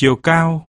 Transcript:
chiều cao.